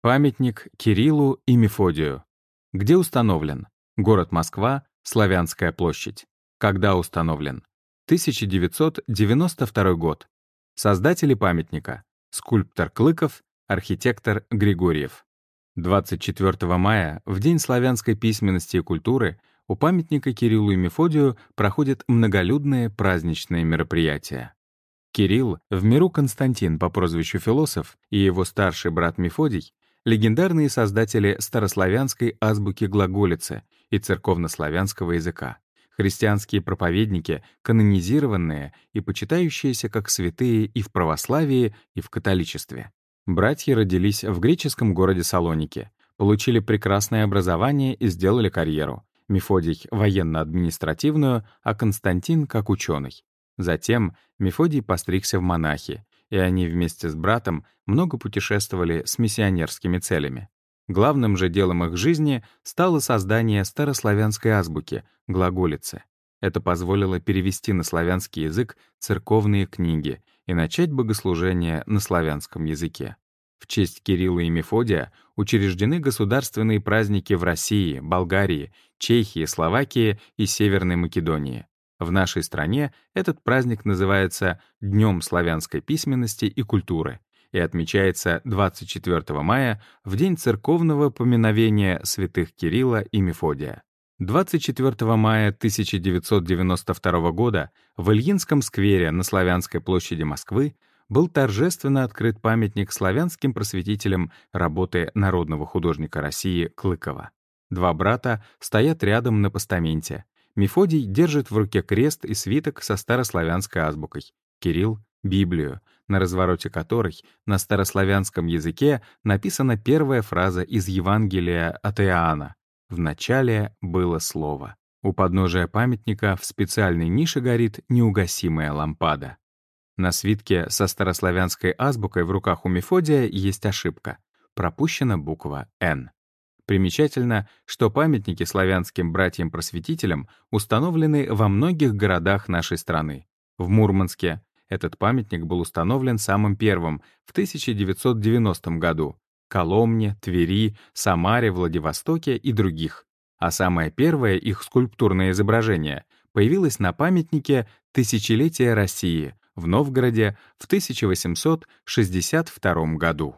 Памятник Кириллу и Мефодию. Где установлен? Город Москва, Славянская площадь. Когда установлен? 1992 год. Создатели памятника. Скульптор Клыков, архитектор Григорьев. 24 мая, в День славянской письменности и культуры, у памятника Кириллу и Мефодию проходят многолюдные праздничные мероприятия. Кирилл, в миру Константин по прозвищу Философ, и его старший брат Мефодий — легендарные создатели старославянской азбуки глаголицы и церковнославянского языка, христианские проповедники, канонизированные и почитающиеся как святые и в православии, и в католичестве. Братья родились в греческом городе Салоники, получили прекрасное образование и сделали карьеру. Мефодий — военно-административную, а Константин — как ученый. Затем Мефодий постригся в монахи, и они вместе с братом много путешествовали с миссионерскими целями. Главным же делом их жизни стало создание старославянской азбуки, глаголицы. Это позволило перевести на славянский язык церковные книги и начать богослужение на славянском языке. В честь Кирилла и Мефодия учреждены государственные праздники в России, Болгарии, Чехии, Словакии и Северной Македонии. В нашей стране этот праздник называется Днем славянской письменности и культуры и отмечается 24 мая в день церковного поминовения святых Кирилла и Мефодия. 24 мая 1992 года в Ильинском сквере на Славянской площади Москвы был торжественно открыт памятник славянским просветителям работы народного художника России Клыкова. Два брата стоят рядом на постаменте. Мефодий держит в руке крест и свиток со старославянской азбукой, Кирилл — Библию, на развороте которой на старославянском языке написана первая фраза из Евангелия от Иоанна «В начале было слово». У подножия памятника в специальной нише горит неугасимая лампада. На свитке со старославянской азбукой в руках у Мефодия есть ошибка. Пропущена буква «Н». Примечательно, что памятники славянским братьям-просветителям установлены во многих городах нашей страны. В Мурманске этот памятник был установлен самым первым в 1990 году, Коломне, Твери, Самаре, Владивостоке и других. А самое первое их скульптурное изображение появилось на памятнике «Тысячелетия России» в Новгороде в 1862 году.